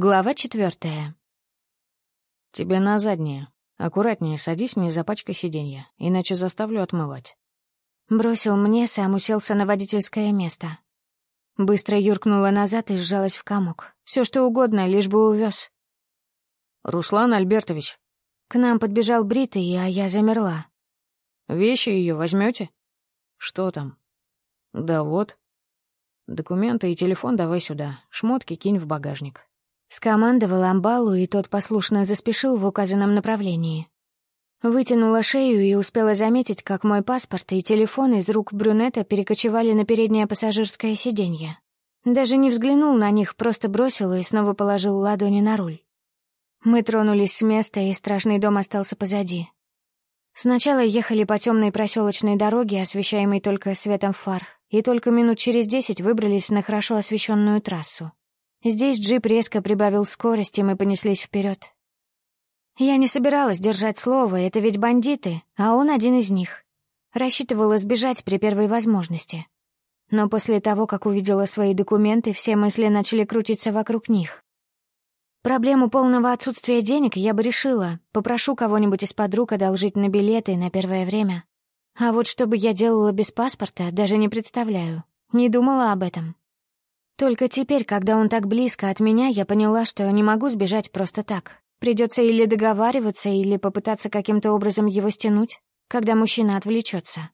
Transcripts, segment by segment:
Глава четвертая. «Тебе на заднее. Аккуратнее садись, не запачкай сиденья, иначе заставлю отмывать». Бросил мне, сам уселся на водительское место. Быстро юркнула назад и сжалась в комок. Все что угодно, лишь бы увез. «Руслан Альбертович». К нам подбежал Бритый, а я замерла. «Вещи ее возьмете? «Что там?» «Да вот». «Документы и телефон давай сюда, шмотки кинь в багажник». Скомандовал амбалу, и тот послушно заспешил в указанном направлении. Вытянула шею и успела заметить, как мой паспорт и телефон из рук брюнета перекочевали на переднее пассажирское сиденье. Даже не взглянул на них, просто бросил и снова положил ладони на руль. Мы тронулись с места, и страшный дом остался позади. Сначала ехали по темной проселочной дороге, освещаемой только светом фар, и только минут через десять выбрались на хорошо освещенную трассу. Здесь джип резко прибавил скорость, и мы понеслись вперед. Я не собиралась держать слово, это ведь бандиты, а он один из них. Рассчитывала сбежать при первой возможности. Но после того, как увидела свои документы, все мысли начали крутиться вокруг них. Проблему полного отсутствия денег я бы решила. Попрошу кого-нибудь из подруг одолжить на билеты на первое время. А вот что бы я делала без паспорта, даже не представляю. Не думала об этом. Только теперь, когда он так близко от меня, я поняла, что не могу сбежать просто так. Придется или договариваться, или попытаться каким-то образом его стянуть, когда мужчина отвлечется.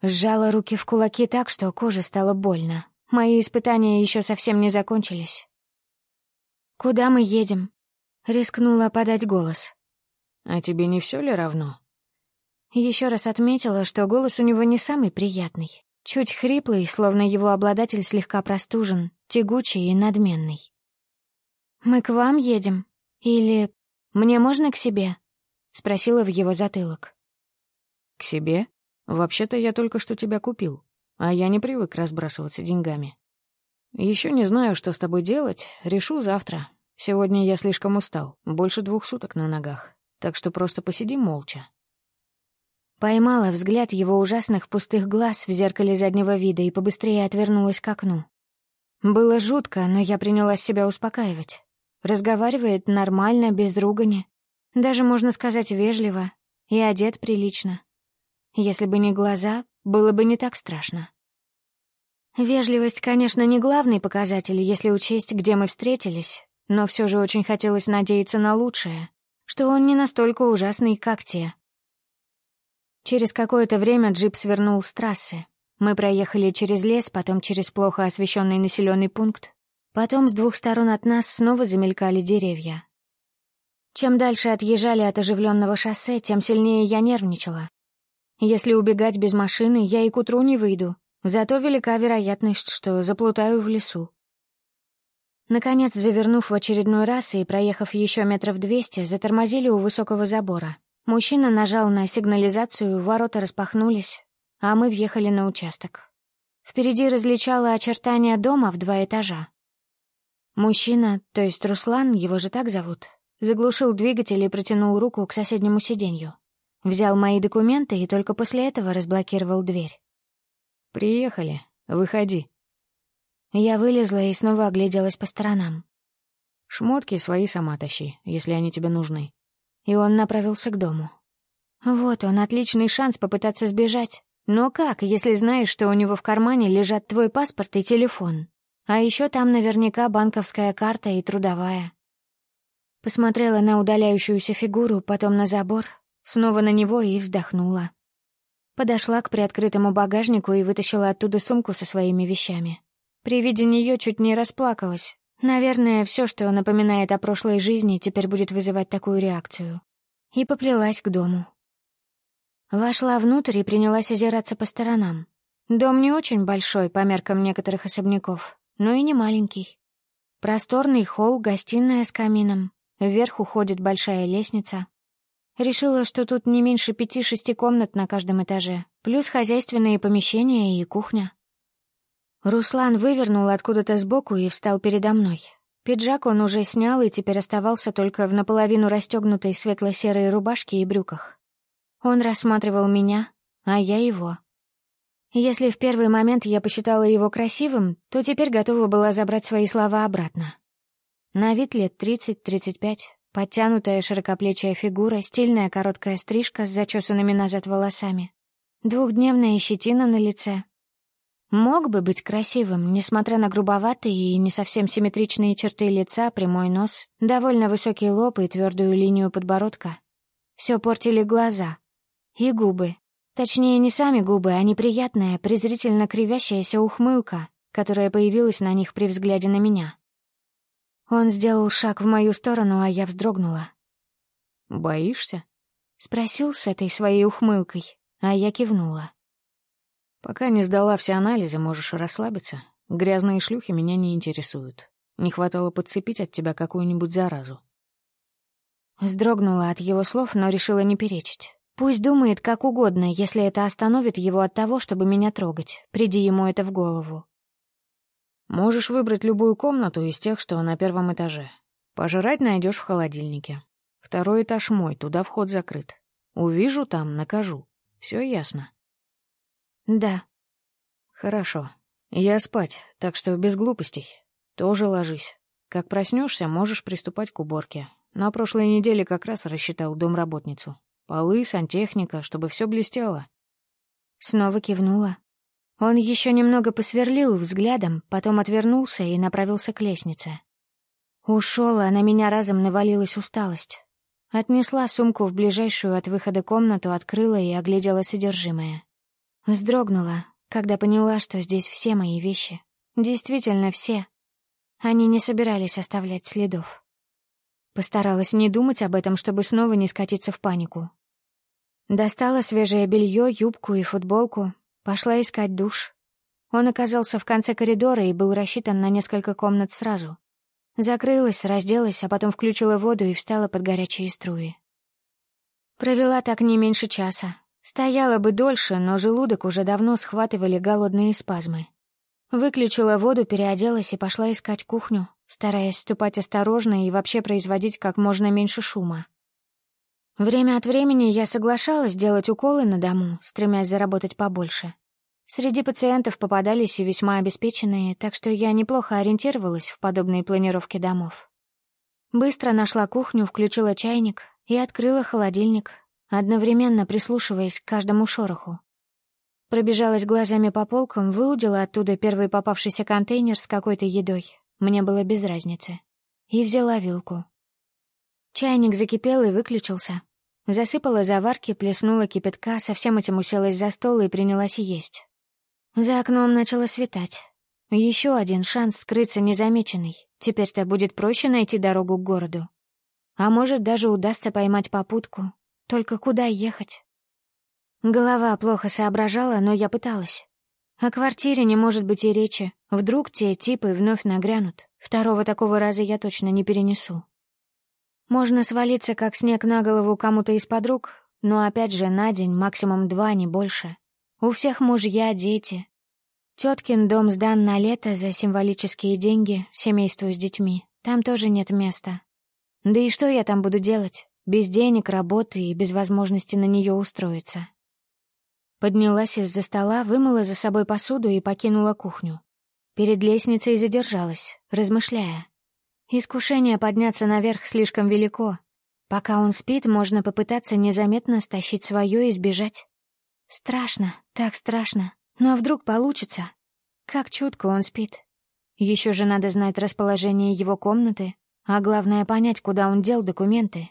Сжала руки в кулаки так, что коже стало больно. Мои испытания еще совсем не закончились. «Куда мы едем?» — рискнула подать голос. «А тебе не все ли равно?» Еще раз отметила, что голос у него не самый приятный. Чуть хриплый, словно его обладатель слегка простужен, тягучий и надменный. «Мы к вам едем? Или мне можно к себе?» — спросила в его затылок. «К себе? Вообще-то я только что тебя купил, а я не привык разбрасываться деньгами. Еще не знаю, что с тобой делать, решу завтра. Сегодня я слишком устал, больше двух суток на ногах, так что просто посиди молча, Поймала взгляд его ужасных пустых глаз в зеркале заднего вида и побыстрее отвернулась к окну. Было жутко, но я принялась себя успокаивать. Разговаривает нормально, без ругани. Даже, можно сказать, вежливо. И одет прилично. Если бы не глаза, было бы не так страшно. Вежливость, конечно, не главный показатель, если учесть, где мы встретились, но все же очень хотелось надеяться на лучшее, что он не настолько ужасный, как те, Через какое-то время джип свернул с трассы. Мы проехали через лес, потом через плохо освещенный населенный пункт. Потом с двух сторон от нас снова замелькали деревья. Чем дальше отъезжали от оживленного шоссе, тем сильнее я нервничала. Если убегать без машины, я и к утру не выйду, зато велика вероятность, что заплутаю в лесу. Наконец, завернув в очередной раз и проехав еще метров двести, затормозили у высокого забора. Мужчина нажал на сигнализацию, ворота распахнулись, а мы въехали на участок. Впереди различала очертания дома в два этажа. Мужчина, то есть Руслан, его же так зовут, заглушил двигатель и протянул руку к соседнему сиденью. Взял мои документы и только после этого разблокировал дверь. «Приехали. Выходи». Я вылезла и снова огляделась по сторонам. «Шмотки свои сама тащи, если они тебе нужны и он направился к дому. Вот он, отличный шанс попытаться сбежать. Но как, если знаешь, что у него в кармане лежат твой паспорт и телефон? А еще там наверняка банковская карта и трудовая. Посмотрела на удаляющуюся фигуру, потом на забор, снова на него и вздохнула. Подошла к приоткрытому багажнику и вытащила оттуда сумку со своими вещами. При виде нее чуть не расплакалась, Наверное, все, что напоминает о прошлой жизни, теперь будет вызывать такую реакцию. И поплелась к дому. Вошла внутрь и принялась озираться по сторонам. Дом не очень большой по меркам некоторых особняков, но и не маленький. Просторный холл, гостиная с камином. Вверх уходит большая лестница. Решила, что тут не меньше пяти-шести комнат на каждом этаже, плюс хозяйственные помещения и кухня. Руслан вывернул откуда-то сбоку и встал передо мной. Пиджак он уже снял и теперь оставался только в наполовину расстегнутой светло-серой рубашке и брюках. Он рассматривал меня, а я его. Если в первый момент я посчитала его красивым, то теперь готова была забрать свои слова обратно. На вид лет 30-35, подтянутая широкоплечья фигура, стильная короткая стрижка с зачесанными назад волосами, двухдневная щетина на лице. Мог бы быть красивым, несмотря на грубоватые и не совсем симметричные черты лица, прямой нос, довольно высокий лоб и твердую линию подбородка. Все портили глаза. И губы. Точнее, не сами губы, а неприятная, презрительно кривящаяся ухмылка, которая появилась на них при взгляде на меня. Он сделал шаг в мою сторону, а я вздрогнула. «Боишься?» — спросил с этой своей ухмылкой, а я кивнула. «Пока не сдала все анализы, можешь расслабиться. Грязные шлюхи меня не интересуют. Не хватало подцепить от тебя какую-нибудь заразу». Вздрогнула от его слов, но решила не перечить. Пусть думает как угодно, если это остановит его от того, чтобы меня трогать. Приди ему это в голову. Можешь выбрать любую комнату из тех, что на первом этаже. Пожрать найдешь в холодильнике. Второй этаж мой, туда вход закрыт. Увижу там, накажу. Все ясно. Да. Хорошо. Я спать, так что без глупостей. Тоже ложись. Как проснешься, можешь приступать к уборке. На прошлой неделе как раз рассчитал домработницу. Полы, сантехника, чтобы все блестело. Снова кивнула. Он еще немного посверлил взглядом, потом отвернулся и направился к лестнице. Ушел, а на меня разом навалилась усталость. Отнесла сумку в ближайшую от выхода комнату, открыла и оглядела содержимое. Вздрогнула, когда поняла, что здесь все мои вещи. Действительно все. Они не собирались оставлять следов. Постаралась не думать об этом, чтобы снова не скатиться в панику. Достала свежее белье, юбку и футболку, пошла искать душ. Он оказался в конце коридора и был рассчитан на несколько комнат сразу. Закрылась, разделась, а потом включила воду и встала под горячие струи. Провела так не меньше часа. Стояла бы дольше, но желудок уже давно схватывали голодные спазмы. Выключила воду, переоделась и пошла искать кухню, стараясь ступать осторожно и вообще производить как можно меньше шума. Время от времени я соглашалась делать уколы на дому, стремясь заработать побольше. Среди пациентов попадались и весьма обеспеченные, так что я неплохо ориентировалась в подобной планировке домов. Быстро нашла кухню, включила чайник и открыла холодильник, одновременно прислушиваясь к каждому шороху. Пробежалась глазами по полкам, выудила оттуда первый попавшийся контейнер с какой-то едой. Мне было без разницы. И взяла вилку. Чайник закипел и выключился. Засыпала заварки, плеснула кипятка, со всем этим уселась за стол и принялась есть. За окном начало светать. Еще один шанс скрыться незамеченный. Теперь-то будет проще найти дорогу к городу. А может, даже удастся поймать попутку. Только куда ехать? Голова плохо соображала, но я пыталась. О квартире не может быть и речи. Вдруг те типы вновь нагрянут. Второго такого раза я точно не перенесу. Можно свалиться, как снег на голову кому-то из подруг, но опять же на день максимум два, не больше. У всех мужья, дети. Теткин дом сдан на лето за символические деньги семейству с детьми. Там тоже нет места. Да и что я там буду делать? Без денег, работы и без возможности на нее устроиться. Поднялась из-за стола, вымыла за собой посуду и покинула кухню. Перед лестницей задержалась, размышляя. Искушение подняться наверх слишком велико. Пока он спит, можно попытаться незаметно стащить свое и сбежать. Страшно, так страшно. Но вдруг получится? Как чутко он спит. Еще же надо знать расположение его комнаты, а главное понять, куда он дел документы.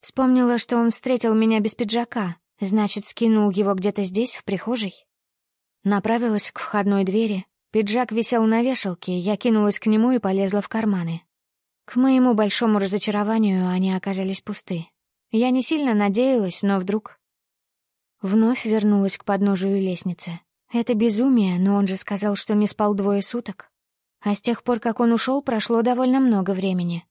Вспомнила, что он встретил меня без пиджака, значит, скинул его где-то здесь, в прихожей. Направилась к входной двери, Пиджак висел на вешалке, я кинулась к нему и полезла в карманы. К моему большому разочарованию они оказались пусты. Я не сильно надеялась, но вдруг... Вновь вернулась к подножию лестницы. Это безумие, но он же сказал, что не спал двое суток. А с тех пор, как он ушел, прошло довольно много времени.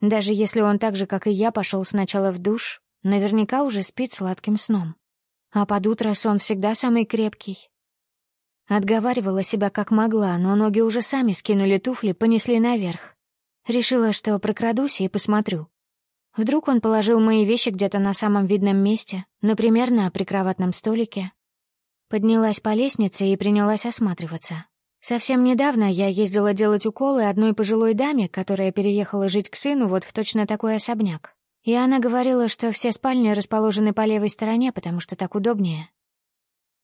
Даже если он так же, как и я, пошел сначала в душ, наверняка уже спит сладким сном. А под утро сон всегда самый крепкий, Отговаривала себя как могла, но ноги уже сами скинули туфли, понесли наверх. Решила, что прокрадусь и посмотрю. Вдруг он положил мои вещи где-то на самом видном месте, например, на прикроватном столике. Поднялась по лестнице и принялась осматриваться. Совсем недавно я ездила делать уколы одной пожилой даме, которая переехала жить к сыну вот в точно такой особняк. И она говорила, что все спальни расположены по левой стороне, потому что так удобнее.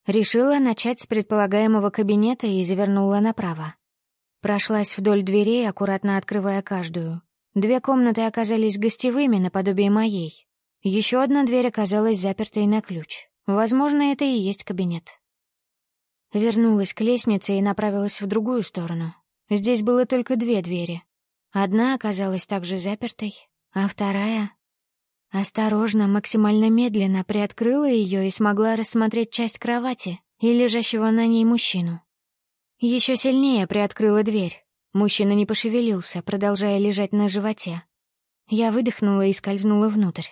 Решила начать с предполагаемого кабинета и завернула направо. Прошлась вдоль дверей, аккуратно открывая каждую. Две комнаты оказались гостевыми, наподобие моей. Еще одна дверь оказалась запертой на ключ. Возможно, это и есть кабинет. Вернулась к лестнице и направилась в другую сторону. Здесь было только две двери. Одна оказалась также запертой, а вторая... Осторожно, максимально медленно приоткрыла ее и смогла рассмотреть часть кровати и лежащего на ней мужчину. Еще сильнее приоткрыла дверь. Мужчина не пошевелился, продолжая лежать на животе. Я выдохнула и скользнула внутрь.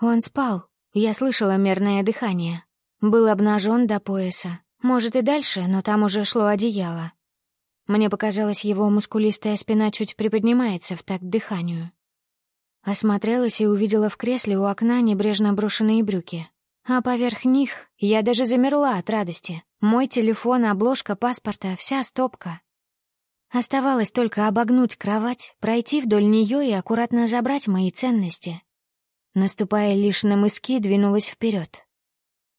Он спал. Я слышала мерное дыхание. Был обнажен до пояса, может, и дальше, но там уже шло одеяло. Мне показалось, его мускулистая спина чуть приподнимается в такт дыханию. Осмотрелась и увидела в кресле у окна небрежно брошенные брюки. А поверх них я даже замерла от радости. Мой телефон, обложка паспорта, вся стопка. Оставалось только обогнуть кровать, пройти вдоль нее и аккуратно забрать мои ценности. Наступая лишь на мыски, двинулась вперед.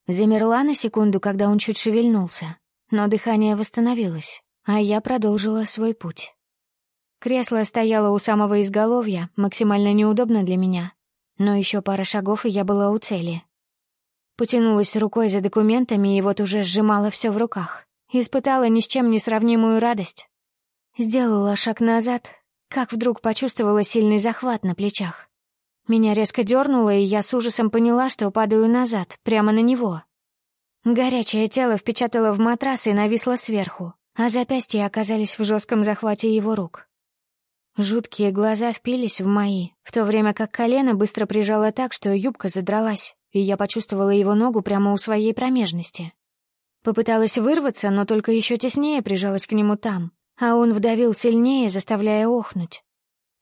Замерла на секунду, когда он чуть шевельнулся, но дыхание восстановилось, а я продолжила свой путь. Кресло стояло у самого изголовья, максимально неудобно для меня, но еще пара шагов, и я была у цели. Потянулась рукой за документами и вот уже сжимала все в руках. Испытала ни с чем не сравнимую радость. Сделала шаг назад, как вдруг почувствовала сильный захват на плечах. Меня резко дернуло, и я с ужасом поняла, что падаю назад, прямо на него. Горячее тело впечатало в матрас и нависло сверху, а запястья оказались в жестком захвате его рук. Жуткие глаза впились в мои, в то время как колено быстро прижало так, что юбка задралась, и я почувствовала его ногу прямо у своей промежности. Попыталась вырваться, но только еще теснее прижалась к нему там, а он вдавил сильнее, заставляя охнуть.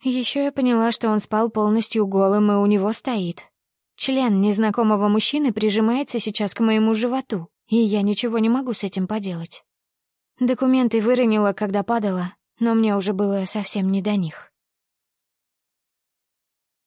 Еще я поняла, что он спал полностью голым, и у него стоит. Член незнакомого мужчины прижимается сейчас к моему животу, и я ничего не могу с этим поделать. Документы выронила, когда падала, но мне уже было совсем не до них.